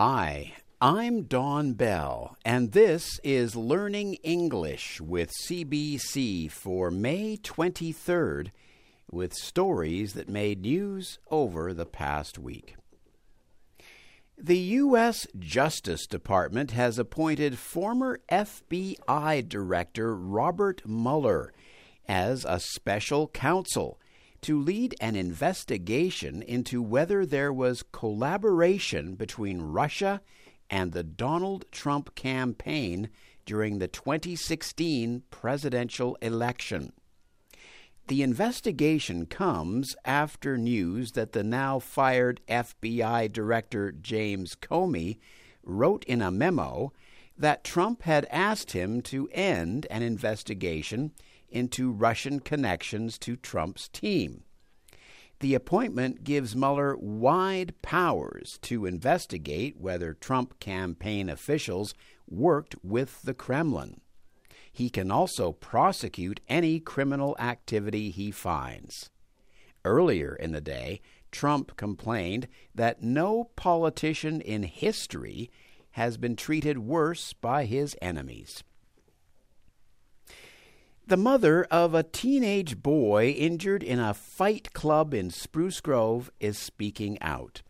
Hi, I'm Don Bell, and this is Learning English with CBC for May 23rd with stories that made news over the past week. The U.S. Justice Department has appointed former FBI Director Robert Mueller as a special counsel to lead an investigation into whether there was collaboration between Russia and the Donald Trump campaign during the 2016 presidential election. The investigation comes after news that the now fired FBI Director James Comey wrote in a memo that Trump had asked him to end an investigation into Russian connections to Trump's team. The appointment gives Mueller wide powers to investigate whether Trump campaign officials worked with the Kremlin. He can also prosecute any criminal activity he finds. Earlier in the day, Trump complained that no politician in history has been treated worse by his enemies. The mother of a teenage boy injured in a fight club in Spruce Grove is speaking out.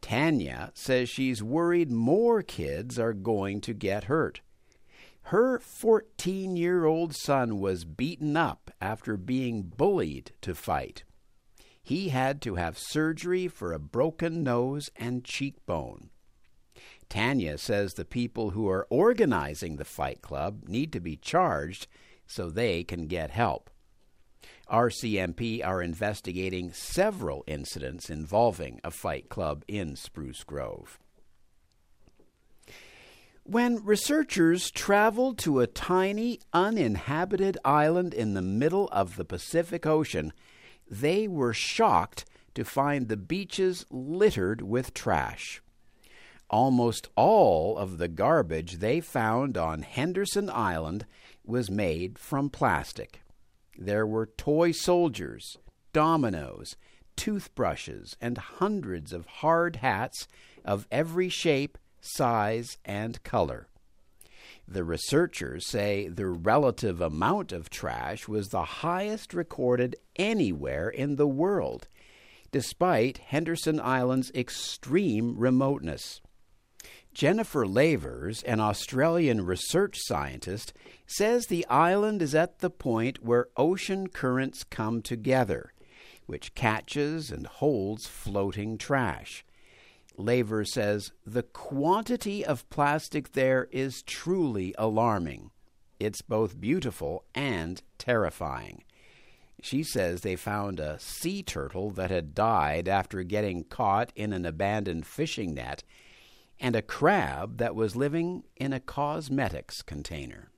Tanya says she's worried more kids are going to get hurt. Her 14 year old son was beaten up after being bullied to fight. He had to have surgery for a broken nose and cheekbone. Tanya says the people who are organizing the fight club need to be charged so they can get help. RCMP are investigating several incidents involving a fight club in Spruce Grove. When researchers traveled to a tiny, uninhabited island in the middle of the Pacific Ocean, they were shocked to find the beaches littered with trash. Almost all of the garbage they found on Henderson Island was made from plastic. There were toy soldiers, dominoes, toothbrushes, and hundreds of hard hats of every shape, size, and color. The researchers say the relative amount of trash was the highest recorded anywhere in the world, despite Henderson Island's extreme remoteness. Jennifer Lavers, an Australian research scientist, says the island is at the point where ocean currents come together, which catches and holds floating trash. Lavers says the quantity of plastic there is truly alarming. It's both beautiful and terrifying. She says they found a sea turtle that had died after getting caught in an abandoned fishing net and a crab that was living in a cosmetics container.